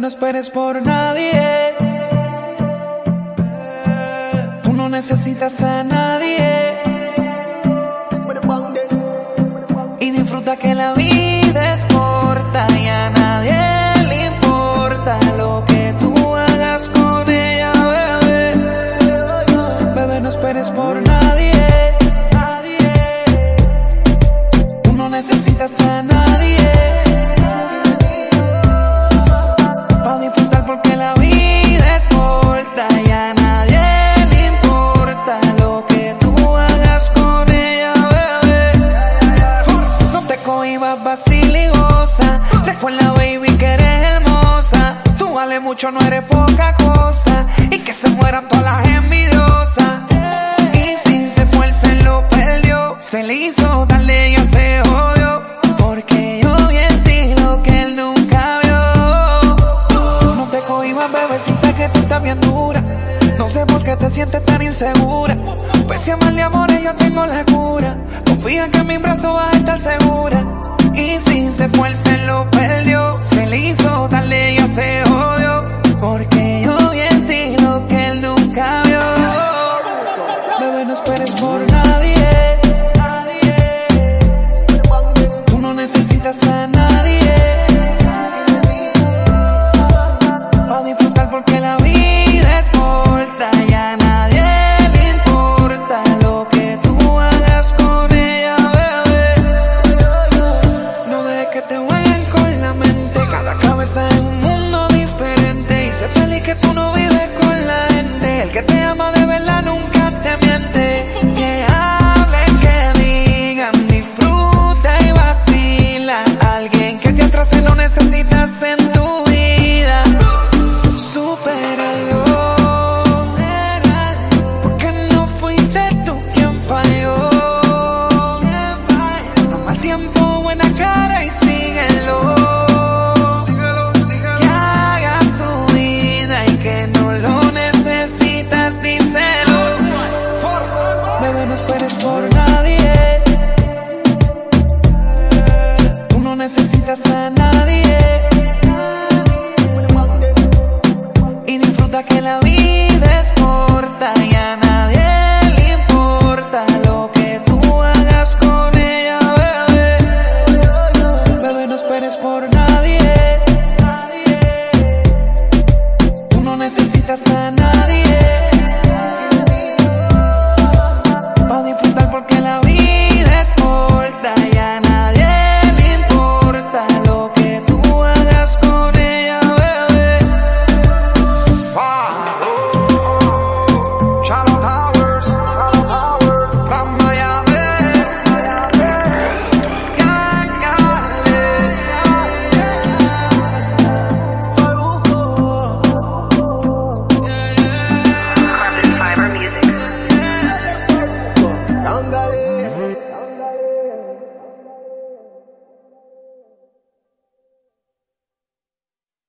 No esperes por nadie. Tú no necesitas a nadie. Y disfruta que la vida es corta y a nadie le importa lo que tú hagas con ella, bebé. Bebé, no esperes por nadie. Tú no necesitas a nadie. Mucho, no eres poca cosa. Y que se mueran todas las envidiosas. Y si se fue, él se lo perdió. Se le hizo tarde y se jodió. Porque yo vi en ti lo que él nunca vio. No te cohibas, bebecita, que tú estás bien dura. No sé por qué te sientes tan insegura. Pues si amarle amores yo tengo la cura. Confía que en mi brazo vas a estar segura. Y si se fue, él se lo perdió. Se le hizo No esperes por nadie. Tú no necesitas a nadie. Pa' disfrutar porque la vida es corta y a nadie le importa lo que tú hagas con ella, bebé. No dejes que te jueguen con la mente, cada cabeza es necesitas a nadie. Y disfruta que la vida es corta y a nadie le importa lo que tú hagas con ella, bebé. Bebé, no esperes por nadie. Tú no necesitas a nadie.